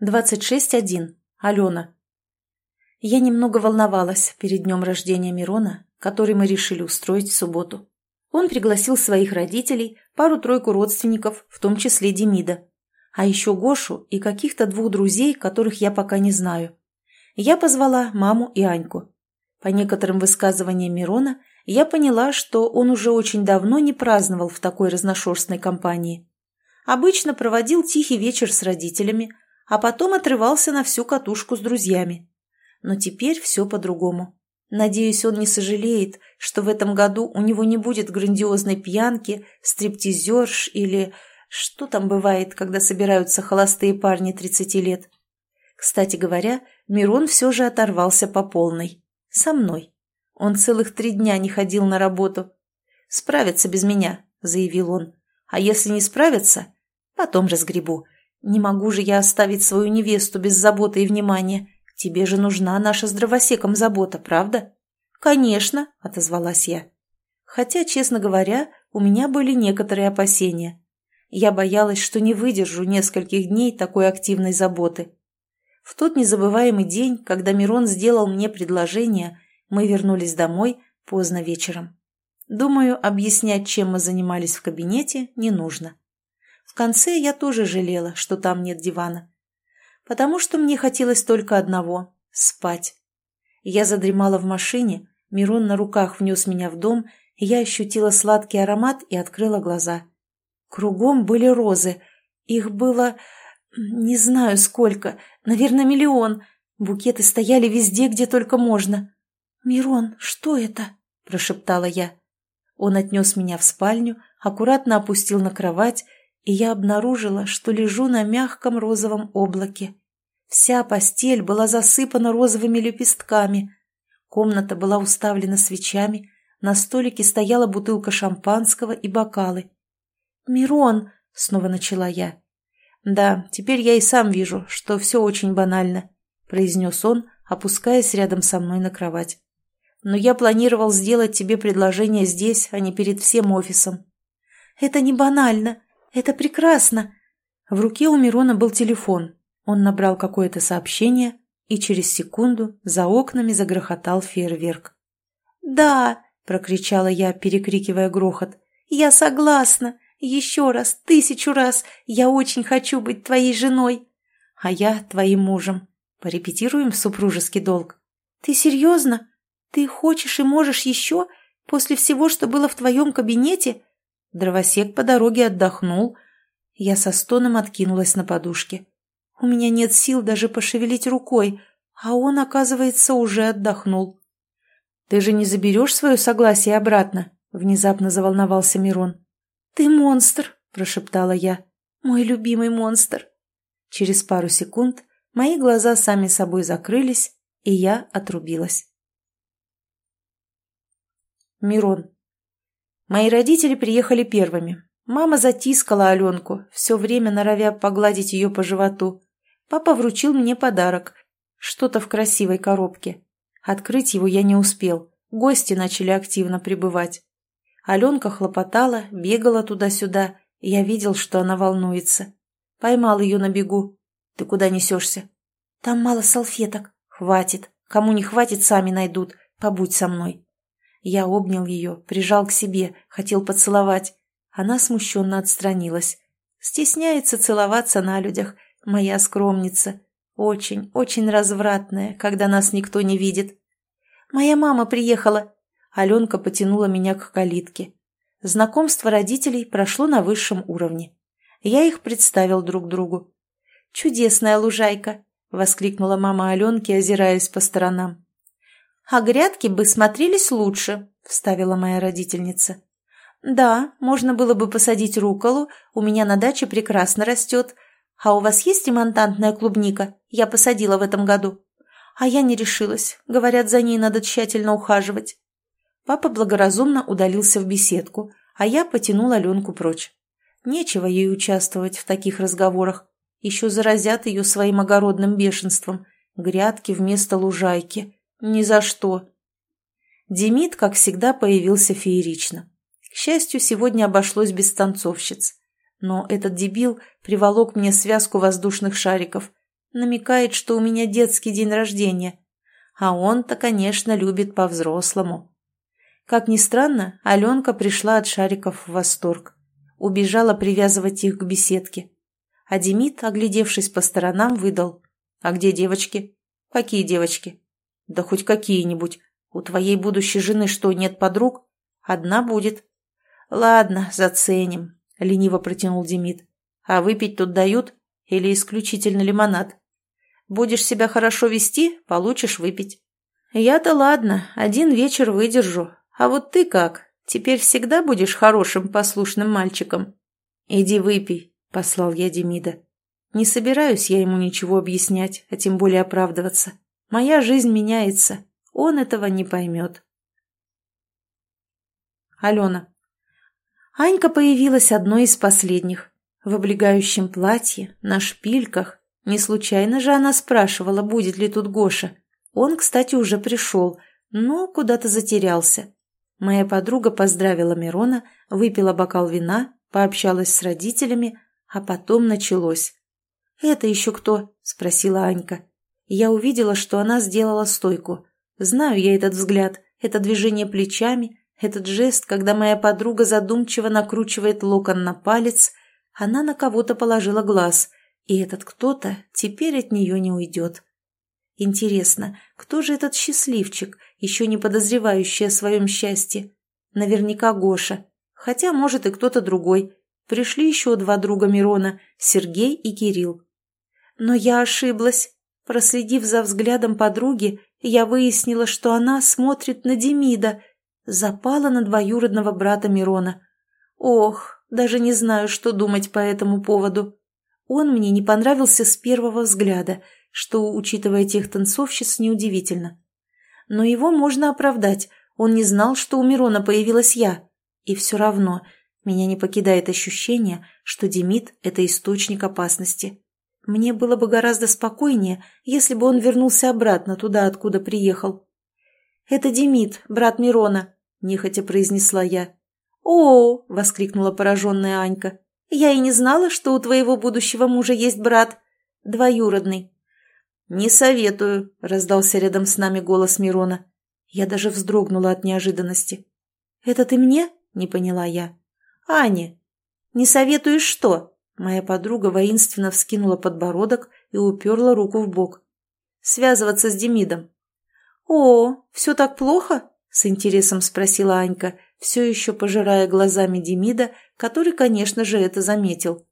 26.1. Алена. Я немного волновалась перед днем рождения Мирона, который мы решили устроить в субботу. Он пригласил своих родителей, пару-тройку родственников, в том числе Демида, а еще Гошу и каких-то двух друзей, которых я пока не знаю. Я позвала маму и Аньку. По некоторым высказываниям Мирона я поняла, что он уже очень давно не праздновал в такой разношерстной компании. Обычно проводил тихий вечер с родителями, а потом отрывался на всю катушку с друзьями. Но теперь все по-другому. Надеюсь, он не сожалеет, что в этом году у него не будет грандиозной пьянки, стриптизерш или... Что там бывает, когда собираются холостые парни 30 лет? Кстати говоря, Мирон все же оторвался по полной. Со мной. Он целых три дня не ходил на работу. «Справятся без меня», — заявил он. «А если не справятся, потом разгребу. Не могу же я оставить свою невесту без заботы и внимания. Тебе же нужна наша с дровосеком забота, правда? Конечно, отозвалась я. Хотя, честно говоря, у меня были некоторые опасения. Я боялась, что не выдержу нескольких дней такой активной заботы. В тот незабываемый день, когда Мирон сделал мне предложение, мы вернулись домой поздно вечером. Думаю, объяснять, чем мы занимались в кабинете, не нужно. Конце я тоже жалела, что там нет дивана. Потому что мне хотелось только одного – спать. Я задремала в машине, Мирон на руках внес меня в дом, и я ощутила сладкий аромат и открыла глаза. Кругом были розы. Их было... не знаю сколько, наверное, миллион. Букеты стояли везде, где только можно. «Мирон, что это?» – прошептала я. Он отнес меня в спальню, аккуратно опустил на кровать и я обнаружила, что лежу на мягком розовом облаке. Вся постель была засыпана розовыми лепестками. Комната была уставлена свечами, на столике стояла бутылка шампанского и бокалы. «Мирон!» — снова начала я. «Да, теперь я и сам вижу, что все очень банально», — произнес он, опускаясь рядом со мной на кровать. «Но я планировал сделать тебе предложение здесь, а не перед всем офисом». «Это не банально. Это прекрасно!» В руке у Мирона был телефон. Он набрал какое-то сообщение, и через секунду за окнами загрохотал фейерверк. «Да!» – прокричала я, перекрикивая грохот. «Я согласна! Еще раз, тысячу раз! Я очень хочу быть твоей женой!» «А я твоим мужем. Порепетируем супружеский долг?» «Ты серьезно? Ты хочешь и можешь еще? После всего, что было в твоем кабинете? Дровосек по дороге отдохнул. Я со стоном откинулась на подушке. У меня нет сил даже пошевелить рукой, а он, оказывается, уже отдохнул. «Ты же не заберешь свое согласие обратно?» — внезапно заволновался Мирон. «Ты монстр!» — прошептала я. «Мой любимый монстр!» Через пару секунд мои глаза сами собой закрылись, и я отрубилась. Мирон. Мои родители приехали первыми. Мама затискала Аленку, все время норовя погладить ее по животу. Папа вручил мне подарок. Что-то в красивой коробке. Открыть его я не успел. Гости начали активно прибывать. Аленка хлопотала, бегала туда-сюда. Я видел, что она волнуется. Поймал ее на бегу. «Ты куда несешься?» «Там мало салфеток». «Хватит. Кому не хватит, сами найдут. Побудь со мной». Я обнял ее, прижал к себе, хотел поцеловать. Она смущенно отстранилась. Стесняется целоваться на людях, моя скромница. Очень, очень развратная, когда нас никто не видит. «Моя мама приехала!» Аленка потянула меня к калитке. Знакомство родителей прошло на высшем уровне. Я их представил друг другу. «Чудесная лужайка!» — воскликнула мама Аленки, озираясь по сторонам. «А грядки бы смотрелись лучше», — вставила моя родительница. «Да, можно было бы посадить руколу, у меня на даче прекрасно растет. А у вас есть ремонтантная клубника? Я посадила в этом году». А я не решилась. Говорят, за ней надо тщательно ухаживать. Папа благоразумно удалился в беседку, а я потянула Аленку прочь. Нечего ей участвовать в таких разговорах. Еще заразят ее своим огородным бешенством. Грядки вместо лужайки. Ни за что. Демид, как всегда, появился феерично. К счастью, сегодня обошлось без танцовщиц. Но этот дебил приволок мне связку воздушных шариков. намекает, что у меня детский день рождения. А он-то, конечно, любит по-взрослому. Как ни странно, Аленка пришла от шариков в восторг. Убежала привязывать их к беседке. А Демид, оглядевшись по сторонам, выдал. «А где девочки?» «Какие девочки?» «Да хоть какие-нибудь. У твоей будущей жены что, нет подруг?» «Одна будет». «Ладно, заценим», — лениво протянул Демид. «А выпить тут дают? Или исключительно лимонад?» «Будешь себя хорошо вести, получишь выпить». «Я-то ладно, один вечер выдержу. А вот ты как? Теперь всегда будешь хорошим, послушным мальчиком?» «Иди выпей», — послал я Демида. «Не собираюсь я ему ничего объяснять, а тем более оправдываться. Моя жизнь меняется. Он этого не поймет». Алена. Анька появилась одной из последних. В облегающем платье, на шпильках. Не случайно же она спрашивала, будет ли тут Гоша. Он, кстати, уже пришел, но куда-то затерялся. Моя подруга поздравила Мирона, выпила бокал вина, пообщалась с родителями, а потом началось. «Это еще кто?» – спросила Анька. Я увидела, что она сделала стойку. Знаю я этот взгляд, это движение плечами, этот жест, когда моя подруга задумчиво накручивает локон на палец, она на кого-то положила глаз, и этот кто-то теперь от нее не уйдет. Интересно, кто же этот счастливчик, еще не подозревающий о своем счастье? Наверняка Гоша, хотя, может, и кто-то другой. Пришли еще два друга Мирона, Сергей и Кирилл. Но я ошиблась. Проследив за взглядом подруги, я выяснила, что она смотрит на Демида, запала на двоюродного брата Мирона. Ох, даже не знаю, что думать по этому поводу. Он мне не понравился с первого взгляда, что, учитывая тех танцовщиц, неудивительно. Но его можно оправдать, он не знал, что у Мирона появилась я. И все равно меня не покидает ощущение, что Демид – это источник опасности. Мне было бы гораздо спокойнее, если бы он вернулся обратно туда, откуда приехал. «Это Демид, брат Мирона», – нехотя произнесла я. «О!» – воскликнула пораженная Анька. «Я и не знала, что у твоего будущего мужа есть брат. Двоюродный». «Не советую», – раздался рядом с нами голос Мирона. Я даже вздрогнула от неожиданности. «Это ты мне?» – не поняла я. «Ане, не советуешь что?» Моя подруга воинственно вскинула подбородок и уперла руку в бок. «Связываться с Демидом». «О, все так плохо?» С интересом спросила Анька, все еще пожирая глазами Демида, который, конечно же, это заметил.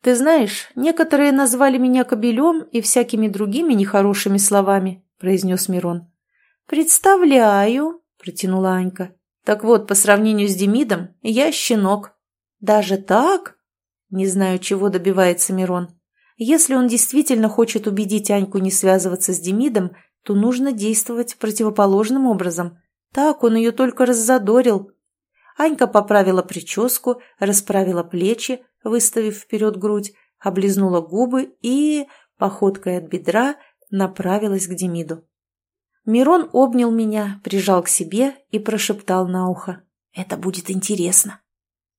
«Ты знаешь, некоторые назвали меня кобелем и всякими другими нехорошими словами», – произнес Мирон. «Представляю», – протянула Анька. «Так вот, по сравнению с Демидом, я щенок». «Даже так?» Не знаю, чего добивается Мирон. Если он действительно хочет убедить Аньку не связываться с Демидом, то нужно действовать противоположным образом – так он ее только раззадорил. Анька поправила прическу, расправила плечи, выставив вперед грудь, облизнула губы и, походкой от бедра, направилась к Демиду. Мирон обнял меня, прижал к себе и прошептал на ухо. «Это будет интересно».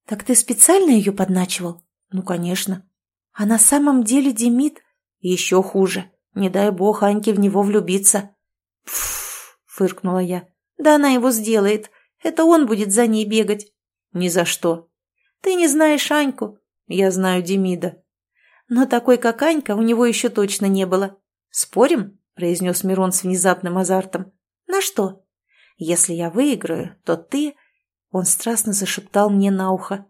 «Так ты специально ее подначивал?» «Ну, конечно». «А на самом деле Демид...» «Еще хуже. Не дай бог Аньке в него влюбиться». «Пф!» — фыркнула я. Да она его сделает. Это он будет за ней бегать. Ни за что. Ты не знаешь Аньку. Я знаю Демида. Но такой, как Анька, у него еще точно не было. Спорим? произнес Мирон с внезапным азартом. На что? Если я выиграю, то ты... Он страстно зашептал мне на ухо.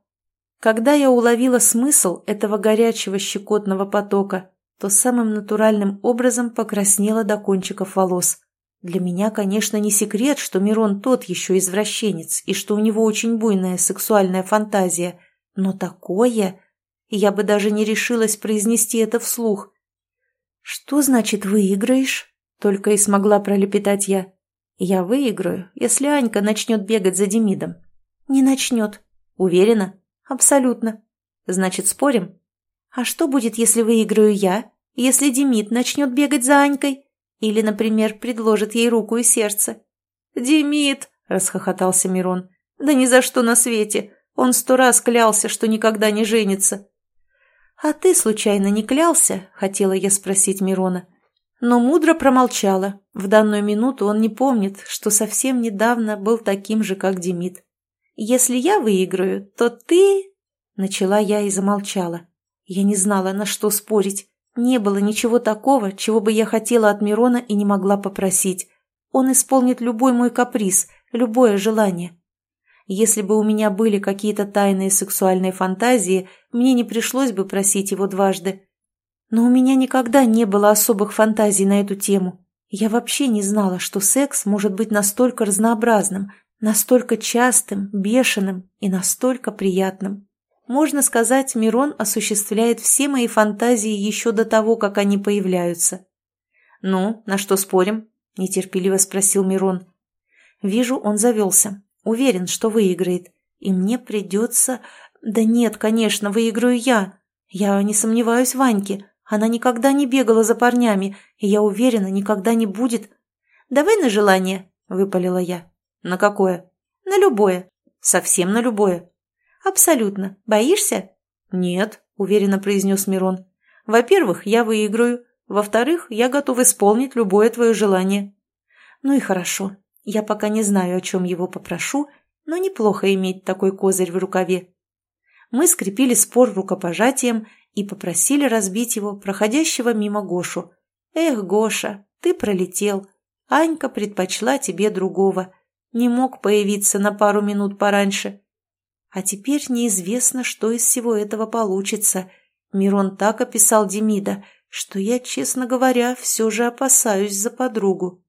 Когда я уловила смысл этого горячего щекотного потока, то самым натуральным образом покраснела до кончиков волос. Для меня, конечно, не секрет, что Мирон тот еще извращенец и что у него очень буйная сексуальная фантазия, но такое... Я бы даже не решилась произнести это вслух. «Что значит выиграешь?» — только и смогла пролепетать я. «Я выиграю, если Анька начнет бегать за Демидом». «Не начнет». «Уверена?» «Абсолютно». «Значит, спорим?» «А что будет, если выиграю я? Если Демид начнет бегать за Анькой?» Или, например, предложит ей руку и сердце. «Демид!» – расхохотался Мирон. «Да ни за что на свете! Он сто раз клялся, что никогда не женится!» «А ты, случайно, не клялся?» – хотела я спросить Мирона. Но мудро промолчала. В данную минуту он не помнит, что совсем недавно был таким же, как Демид. «Если я выиграю, то ты...» Начала я и замолчала. Я не знала, на что спорить. Не было ничего такого, чего бы я хотела от Мирона и не могла попросить. Он исполнит любой мой каприз, любое желание. Если бы у меня были какие-то тайные сексуальные фантазии, мне не пришлось бы просить его дважды. Но у меня никогда не было особых фантазий на эту тему. Я вообще не знала, что секс может быть настолько разнообразным, настолько частым, бешеным и настолько приятным. Можно сказать, Мирон осуществляет все мои фантазии еще до того, как они появляются. «Ну, на что спорим?» – нетерпеливо спросил Мирон. Вижу, он завелся. Уверен, что выиграет. И мне придется... Да нет, конечно, выиграю я. Я не сомневаюсь в Ваньке. Она никогда не бегала за парнями, и я уверена, никогда не будет. «Давай на желание», — выпалила я. «На какое?» «На любое. Совсем на любое». «Абсолютно. Боишься?» «Нет», — уверенно произнес Мирон. «Во-первых, я выиграю. Во-вторых, я готов исполнить любое твое желание». «Ну и хорошо. Я пока не знаю, о чем его попрошу, но неплохо иметь такой козырь в рукаве. Мы скрепили спор рукопожатием и попросили разбить его проходящего мимо Гошу. «Эх, Гоша, ты пролетел. Анька предпочла тебе другого. Не мог появиться на пару минут пораньше. А теперь неизвестно, что из всего этого получится. Мирон так описал Демида, что я, честно говоря, все же опасаюсь за подругу».